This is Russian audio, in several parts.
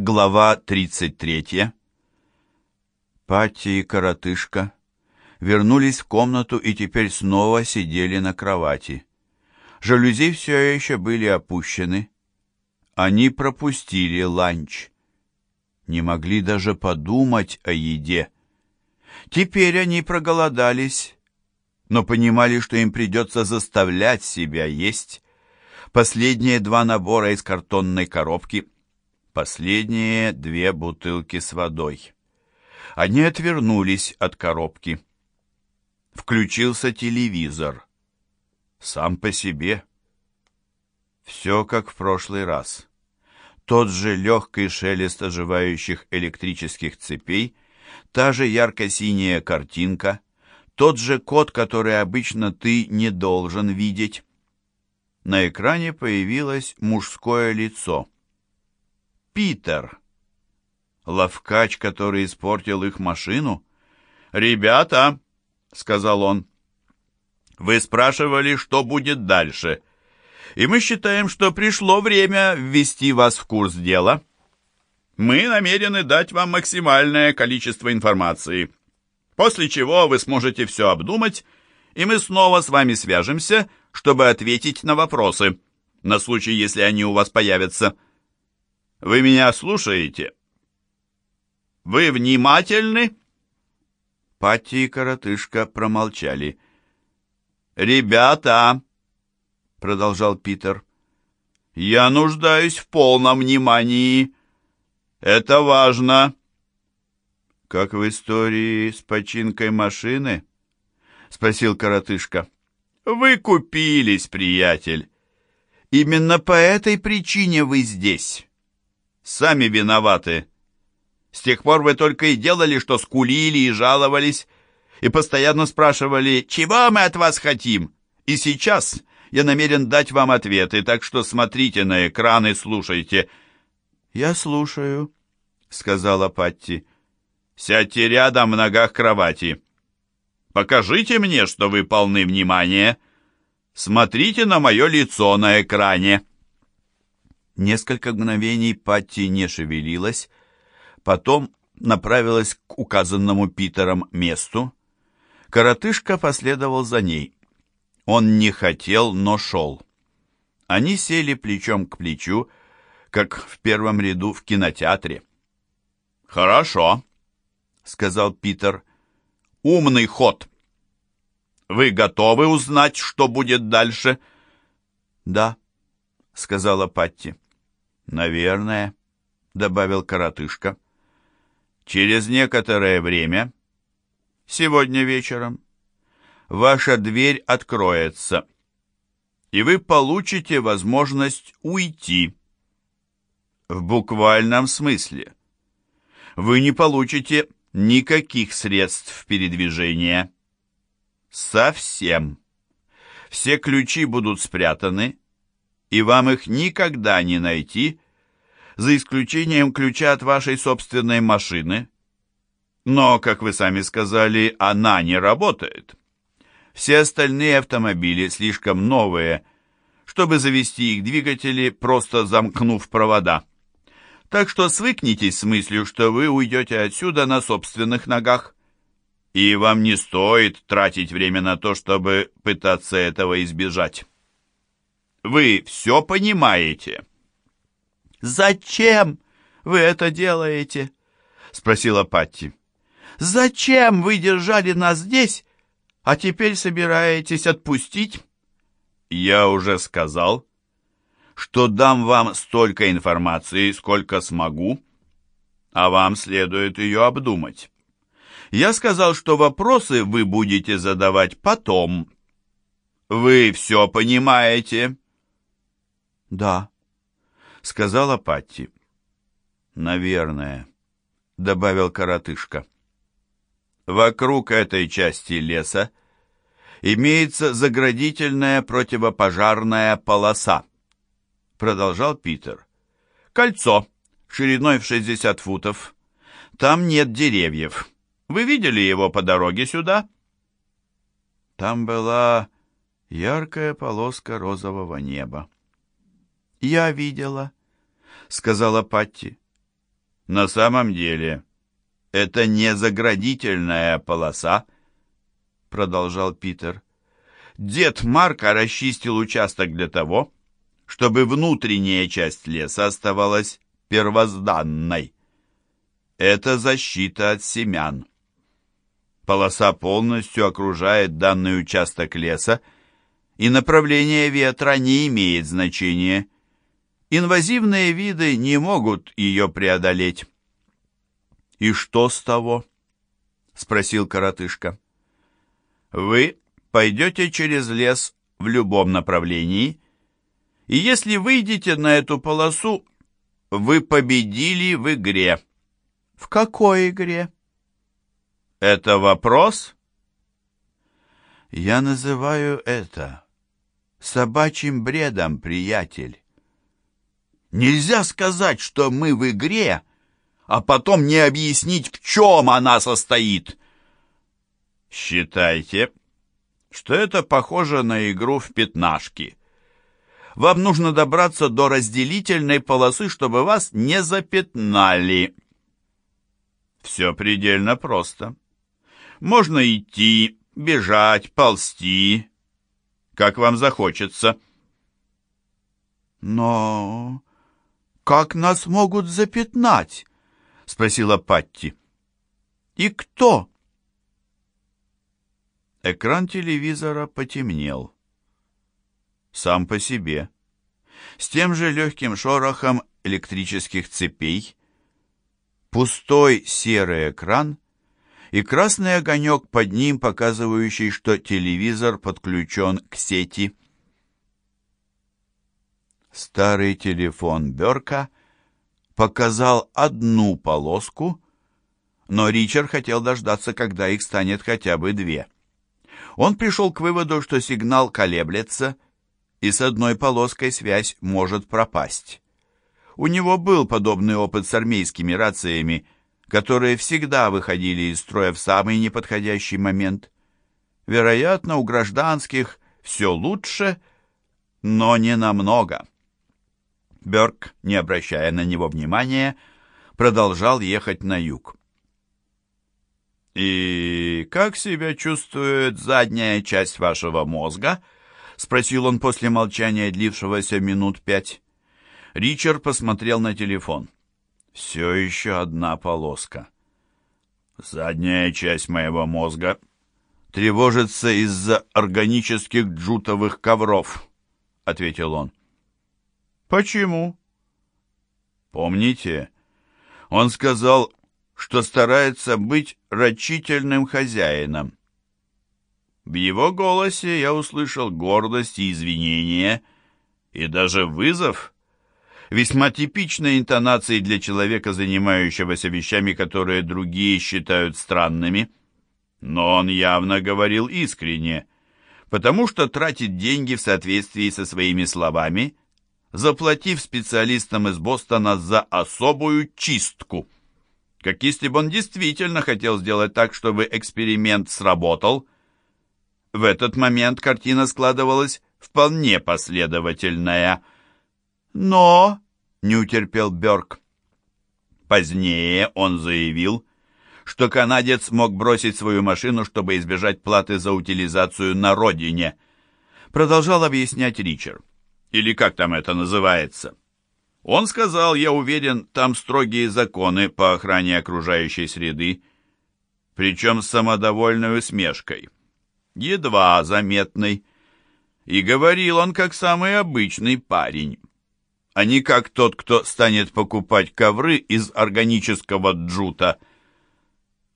Глава 33. Патти и коротышка вернулись в комнату и теперь снова сидели на кровати. Жалюзи все еще были опущены. Они пропустили ланч. Не могли даже подумать о еде. Теперь они проголодались, но понимали, что им придется заставлять себя есть. Последние два набора из картонной коробки — последние две бутылки с водой. Они отвернулись от коробки. Включился телевизор. Сам по себе. Все как в прошлый раз. Тот же легкий шелест оживающих электрических цепей, та же ярко-синяя картинка, тот же код, который обычно ты не должен видеть. На экране появилось мужское лицо. Питер. Ловкач, который испортил их машину? «Ребята», — сказал он, — «вы спрашивали, что будет дальше, и мы считаем, что пришло время ввести вас в курс дела. Мы намерены дать вам максимальное количество информации, после чего вы сможете все обдумать, и мы снова с вами свяжемся, чтобы ответить на вопросы, на случай, если они у вас появятся». Вы меня слушаете? Вы внимательны?» Пати и коротышка промолчали. «Ребята!» — продолжал Питер. «Я нуждаюсь в полном внимании. Это важно!» «Как в истории с починкой машины?» — спросил коротышка. «Вы купились, приятель. Именно по этой причине вы здесь». Сами виноваты. С тех пор вы только и делали, что скулили и жаловались, и постоянно спрашивали, чего мы от вас хотим. И сейчас я намерен дать вам ответы, так что смотрите на экран и слушайте». «Я слушаю», — сказала Патти. «Сядьте рядом в ногах кровати. Покажите мне, что вы полны внимания. Смотрите на мое лицо на экране». Несколько мгновений Патти не шевелилась, потом направилась к указанному Питером месту. Коротышка последовал за ней. Он не хотел, но шел. Они сели плечом к плечу, как в первом ряду в кинотеатре. «Хорошо», — сказал Питер. «Умный ход. Вы готовы узнать, что будет дальше?» «Да», — сказала Патти. «Наверное», — добавил коротышка. «Через некоторое время, сегодня вечером, ваша дверь откроется, и вы получите возможность уйти. В буквальном смысле. Вы не получите никаких средств передвижения. Совсем. Все ключи будут спрятаны, и вам их никогда не найти, за исключением ключа от вашей собственной машины. Но, как вы сами сказали, она не работает. Все остальные автомобили слишком новые, чтобы завести их двигатели, просто замкнув провода. Так что свыкнитесь с мыслью, что вы уйдете отсюда на собственных ногах. И вам не стоит тратить время на то, чтобы пытаться этого избежать. Вы все понимаете?» «Зачем вы это делаете?» — спросила Патти. «Зачем вы держали нас здесь, а теперь собираетесь отпустить?» «Я уже сказал, что дам вам столько информации, сколько смогу, а вам следует ее обдумать. Я сказал, что вопросы вы будете задавать потом. Вы все понимаете?» «Да», — сказала Патти. «Наверное», — добавил коротышка. «Вокруг этой части леса имеется заградительная противопожарная полоса», — продолжал Питер. «Кольцо, шириной в 60 футов. Там нет деревьев. Вы видели его по дороге сюда?» Там была яркая полоска розового неба. «Я видела», — сказала Патти. На самом деле, это не заградительная полоса, продолжал Питер. Дед Марка расчистил участок для того, чтобы внутренняя часть леса оставалась первозданной. Это защита от семян. Полоса полностью окружает данный участок леса, и направление ветра не имеет значения. Инвазивные виды не могут ее преодолеть. «И что с того?» — спросил коротышка. «Вы пойдете через лес в любом направлении, и если выйдете на эту полосу, вы победили в игре». «В какой игре?» «Это вопрос?» «Я называю это собачьим бредом, приятель. Нельзя сказать, что мы в игре, а потом не объяснить, в чем она состоит». «Считайте, что это похоже на игру в пятнашки. Вам нужно добраться до разделительной полосы, чтобы вас не запятнали». Все предельно просто. Можно идти, бежать, ползти, как вам захочется. Но как нас могут запятнать? Спросила Патти. И кто? Экран телевизора потемнел. Сам по себе. С тем же легким шорохом электрических цепей. Пустой серый экран — и красный огонек под ним, показывающий, что телевизор подключен к сети. Старый телефон Берка показал одну полоску, но Ричард хотел дождаться, когда их станет хотя бы две. Он пришел к выводу, что сигнал колеблется, и с одной полоской связь может пропасть. У него был подобный опыт с армейскими рациями – которые всегда выходили из строя в самый неподходящий момент. Вероятно, у гражданских все лучше, но не намного. Бёрк, не обращая на него внимания, продолжал ехать на юг. «И как себя чувствует задняя часть вашего мозга?» — спросил он после молчания, длившегося минут пять. Ричард посмотрел на телефон. Все еще одна полоска. Задняя часть моего мозга тревожится из-за органических джутовых ковров, ответил он. Почему? Помните, он сказал, что старается быть рачительным хозяином. В его голосе я услышал гордость и извинение, и даже вызов весьма типичной интонацией для человека, занимающегося вещами, которые другие считают странными. Но он явно говорил искренне, потому что тратит деньги в соответствии со своими словами, заплатив специалистам из Бостона за особую чистку. Как если бы он действительно хотел сделать так, чтобы эксперимент сработал. В этот момент картина складывалась вполне последовательная – но, не утерпел Бёрк. Позднее он заявил, что канадец мог бросить свою машину, чтобы избежать платы за утилизацию на родине. Продолжал объяснять Ричард. Или как там это называется? Он сказал, я уверен, там строгие законы по охране окружающей среды, причем с самодовольной усмешкой. Едва заметный. И говорил он, как самый обычный парень а не как тот, кто станет покупать ковры из органического джута.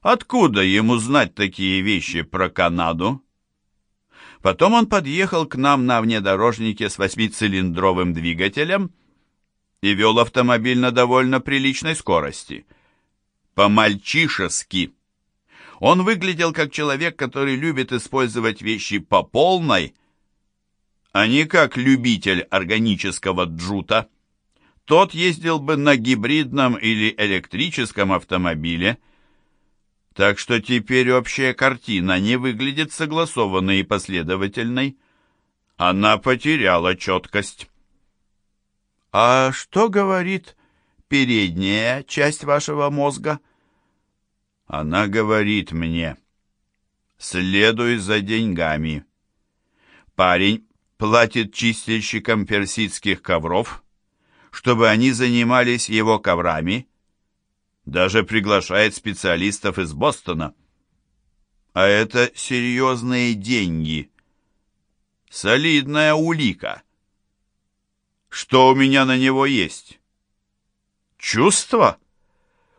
Откуда ему знать такие вещи про Канаду? Потом он подъехал к нам на внедорожнике с восьмицилиндровым двигателем и вел автомобиль на довольно приличной скорости. По-мальчишески. Он выглядел как человек, который любит использовать вещи по полной, а не как любитель органического джута. Тот ездил бы на гибридном или электрическом автомобиле, так что теперь общая картина не выглядит согласованной и последовательной. Она потеряла четкость. «А что говорит передняя часть вашего мозга? Она говорит мне, следуй за деньгами. Парень платит чистильщикам персидских ковров, чтобы они занимались его коврами, даже приглашает специалистов из Бостона. А это серьезные деньги. Солидная улика. Что у меня на него есть? Чувство?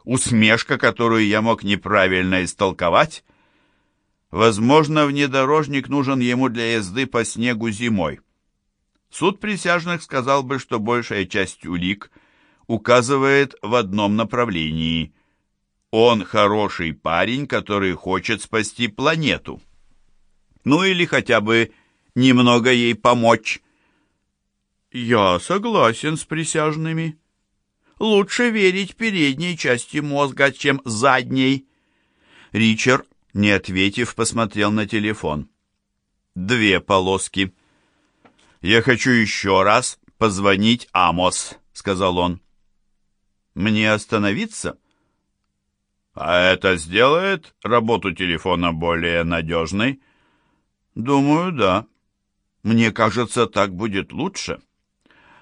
Усмешка, которую я мог неправильно истолковать? Возможно, внедорожник нужен ему для езды по снегу зимой. Суд присяжных сказал бы, что большая часть улик указывает в одном направлении. Он хороший парень, который хочет спасти планету. Ну или хотя бы немного ей помочь. Я согласен с присяжными. Лучше верить передней части мозга, чем задней. Ричард не ответив, посмотрел на телефон. Две полоски. «Я хочу еще раз позвонить Амос», — сказал он. «Мне остановиться?» «А это сделает работу телефона более надежной?» «Думаю, да. Мне кажется, так будет лучше».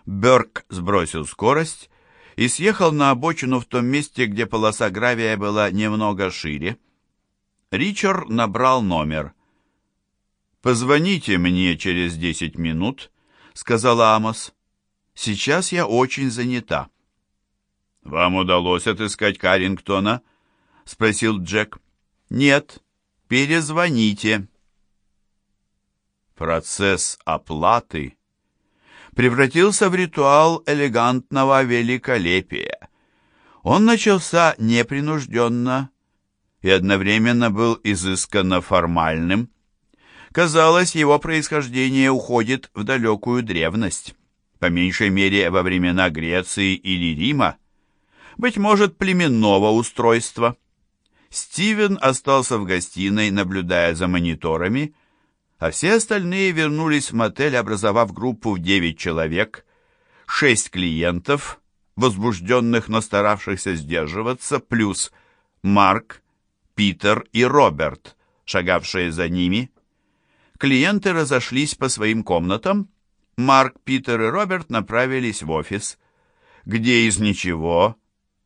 Берк сбросил скорость и съехал на обочину в том месте, где полоса гравия была немного шире. Ричард набрал номер. «Позвоните мне через десять минут», — сказала Амос. «Сейчас я очень занята». «Вам удалось отыскать Карингтона?» — спросил Джек. «Нет, перезвоните». Процесс оплаты превратился в ритуал элегантного великолепия. Он начался непринужденно, и одновременно был изысканно формальным. Казалось, его происхождение уходит в далекую древность, по меньшей мере во времена Греции или Рима, быть может, племенного устройства. Стивен остался в гостиной, наблюдая за мониторами, а все остальные вернулись в мотель, образовав группу в девять человек, шесть клиентов, возбужденных, но старавшихся сдерживаться, плюс Марк, Питер и Роберт, шагавшие за ними. Клиенты разошлись по своим комнатам. Марк, Питер и Роберт направились в офис, где из ничего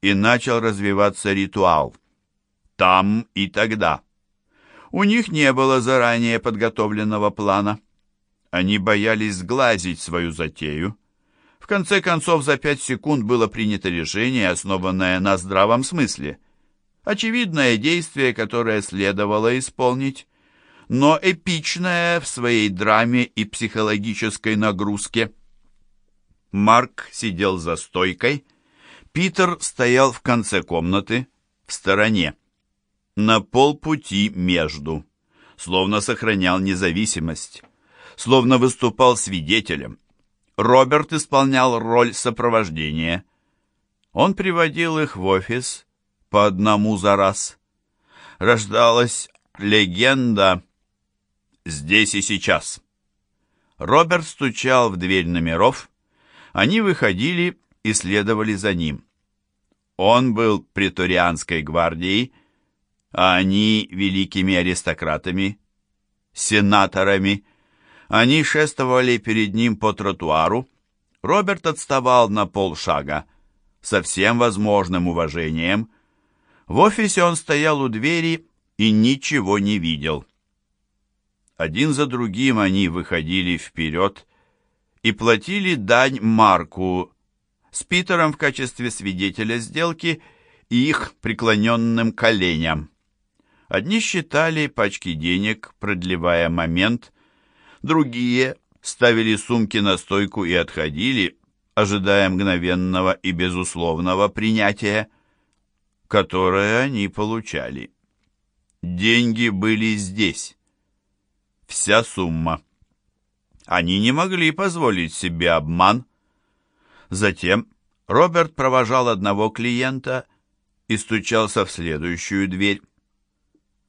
и начал развиваться ритуал. Там и тогда. У них не было заранее подготовленного плана. Они боялись сглазить свою затею. В конце концов, за пять секунд было принято решение, основанное на здравом смысле – очевидное действие, которое следовало исполнить, но эпичное в своей драме и психологической нагрузке. Марк сидел за стойкой, Питер стоял в конце комнаты, в стороне, на полпути между, словно сохранял независимость, словно выступал свидетелем. Роберт исполнял роль сопровождения. Он приводил их в офис, по одному за раз. Рождалась легенда «Здесь и сейчас». Роберт стучал в дверь номеров, они выходили и следовали за ним. Он был преторианской гвардией, а они великими аристократами, сенаторами. Они шествовали перед ним по тротуару. Роберт отставал на полшага, со всем возможным уважением, в офисе он стоял у двери и ничего не видел. Один за другим они выходили вперед и платили дань Марку с Питером в качестве свидетеля сделки и их преклоненным коленям. Одни считали пачки денег, продлевая момент, другие ставили сумки на стойку и отходили, ожидая мгновенного и безусловного принятия которое они получали. Деньги были здесь. Вся сумма. Они не могли позволить себе обман. Затем Роберт провожал одного клиента и стучался в следующую дверь.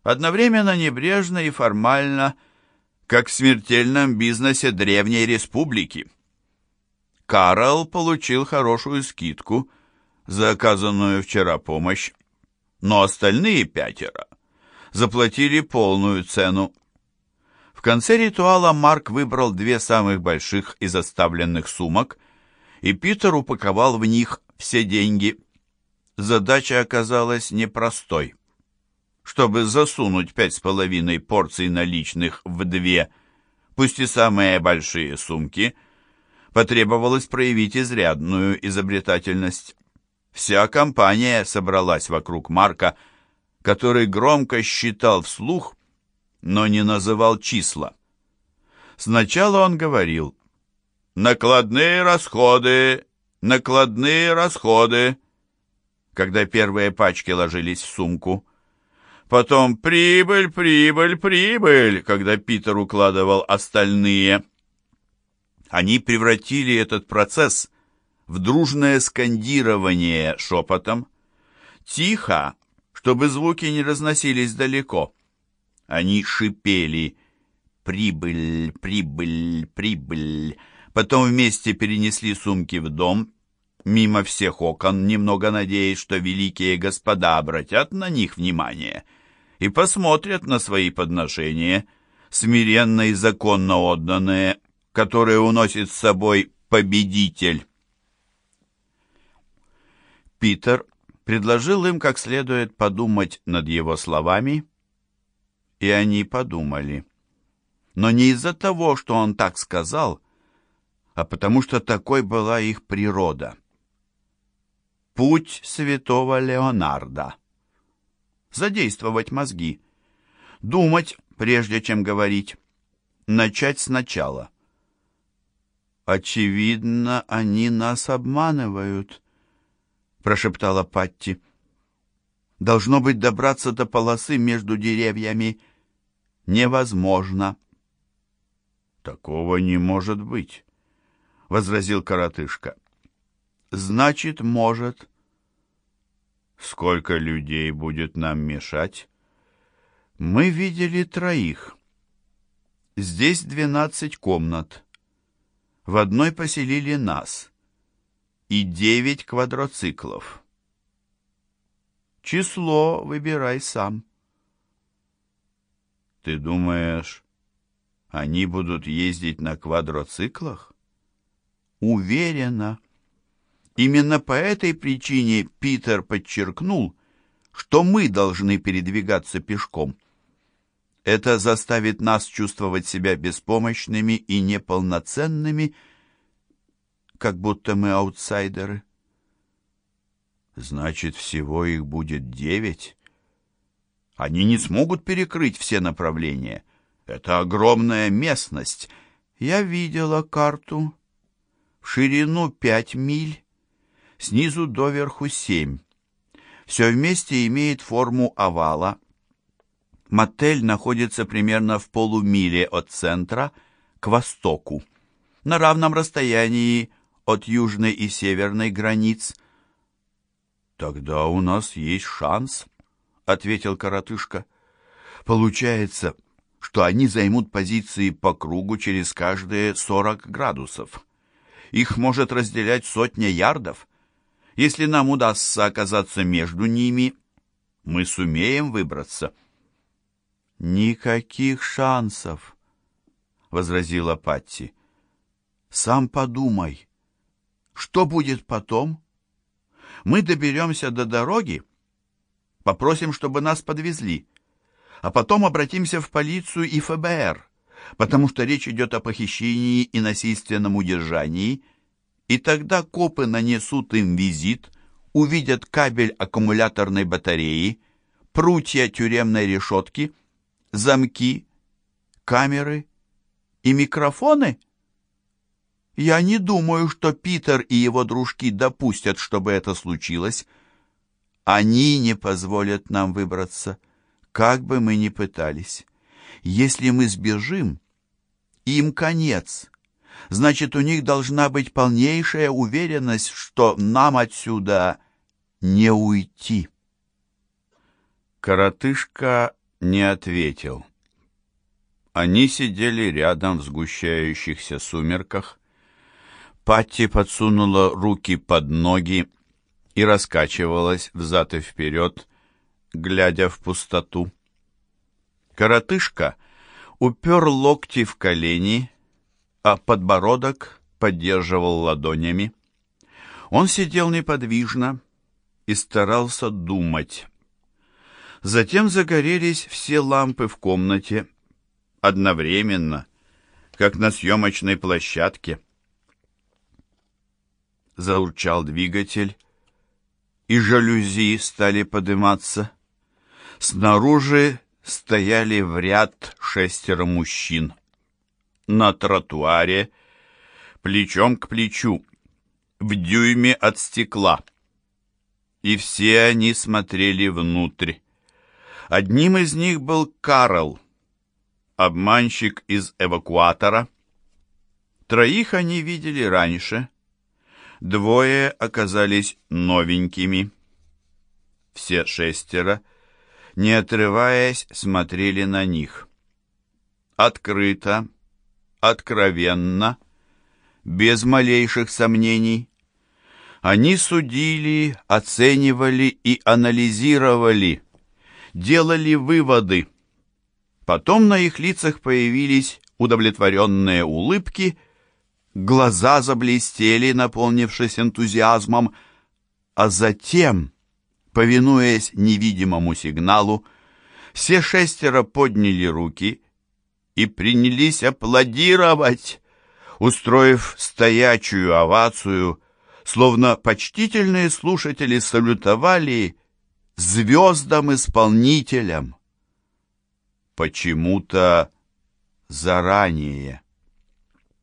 Одновременно небрежно и формально, как в смертельном бизнесе Древней Республики. Карл получил хорошую скидку – за оказанную вчера помощь, но остальные пятеро заплатили полную цену. В конце ритуала Марк выбрал две самых больших из оставленных сумок, и Питер упаковал в них все деньги. Задача оказалась непростой. Чтобы засунуть пять с половиной порций наличных в две, пусть и самые большие сумки, потребовалось проявить изрядную изобретательность. Вся компания собралась вокруг Марка, который громко считал вслух, но не называл числа. Сначала он говорил «Накладные расходы, накладные расходы», когда первые пачки ложились в сумку. Потом «Прибыль, прибыль, прибыль», когда Питер укладывал остальные. Они превратили этот процесс в дружное скандирование шепотом. Тихо, чтобы звуки не разносились далеко. Они шипели «Прибыль, прибыль, прибыль». Потом вместе перенесли сумки в дом, мимо всех окон, немного надеясь, что великие господа обратят на них внимание и посмотрят на свои подношения, смиренно и законно отданные, которые уносит с собой победитель. Питер предложил им как следует подумать над его словами, и они подумали. Но не из-за того, что он так сказал, а потому что такой была их природа. Путь святого Леонарда. Задействовать мозги. Думать, прежде чем говорить. Начать сначала. «Очевидно, они нас обманывают», — прошептала Патти. «Должно быть, добраться до полосы между деревьями невозможно». «Такого не может быть», — возразил коротышка. «Значит, может». «Сколько людей будет нам мешать?» «Мы видели троих. Здесь двенадцать комнат. В одной поселили нас» и девять квадроциклов. Число выбирай сам. Ты думаешь, они будут ездить на квадроциклах? Уверена. Именно по этой причине Питер подчеркнул, что мы должны передвигаться пешком. Это заставит нас чувствовать себя беспомощными и неполноценными, как будто мы аутсайдеры. Значит, всего их будет девять? Они не смогут перекрыть все направления. Это огромная местность. Я видела карту. В ширину пять миль, снизу доверху семь. Все вместе имеет форму овала. Мотель находится примерно в полумиле от центра к востоку, на равном расстоянии от южной и северной границ. «Тогда у нас есть шанс», — ответил коротышка. «Получается, что они займут позиции по кругу через каждые сорок градусов. Их может разделять сотня ярдов. Если нам удастся оказаться между ними, мы сумеем выбраться». «Никаких шансов», — возразила Патти. «Сам подумай. Что будет потом? Мы доберемся до дороги, попросим, чтобы нас подвезли, а потом обратимся в полицию и ФБР, потому что речь идет о похищении и насильственном удержании, и тогда копы нанесут им визит, увидят кабель аккумуляторной батареи, прутья тюремной решетки, замки, камеры и микрофоны — я не думаю, что Питер и его дружки допустят, чтобы это случилось. Они не позволят нам выбраться, как бы мы ни пытались. Если мы сбежим, им конец. Значит, у них должна быть полнейшая уверенность, что нам отсюда не уйти. Коротышка не ответил. Они сидели рядом в сгущающихся сумерках, Патти подсунула руки под ноги и раскачивалась взад и вперед, глядя в пустоту. Коротышка упер локти в колени, а подбородок поддерживал ладонями. Он сидел неподвижно и старался думать. Затем загорелись все лампы в комнате одновременно, как на съемочной площадке. Заурчал двигатель, и жалюзи стали подниматься. Снаружи стояли в ряд шестеро мужчин. На тротуаре, плечом к плечу, в дюйме от стекла. И все они смотрели внутрь. Одним из них был Карл, обманщик из эвакуатора. Троих они видели раньше. Двое оказались новенькими. Все шестеро, не отрываясь, смотрели на них. Открыто, откровенно, без малейших сомнений. Они судили, оценивали и анализировали, делали выводы. Потом на их лицах появились удовлетворенные улыбки – Глаза заблестели, наполнившись энтузиазмом, а затем, повинуясь невидимому сигналу, все шестеро подняли руки и принялись аплодировать, устроив стоячую овацию, словно почтительные слушатели салютовали звездам-исполнителям. Почему-то заранее.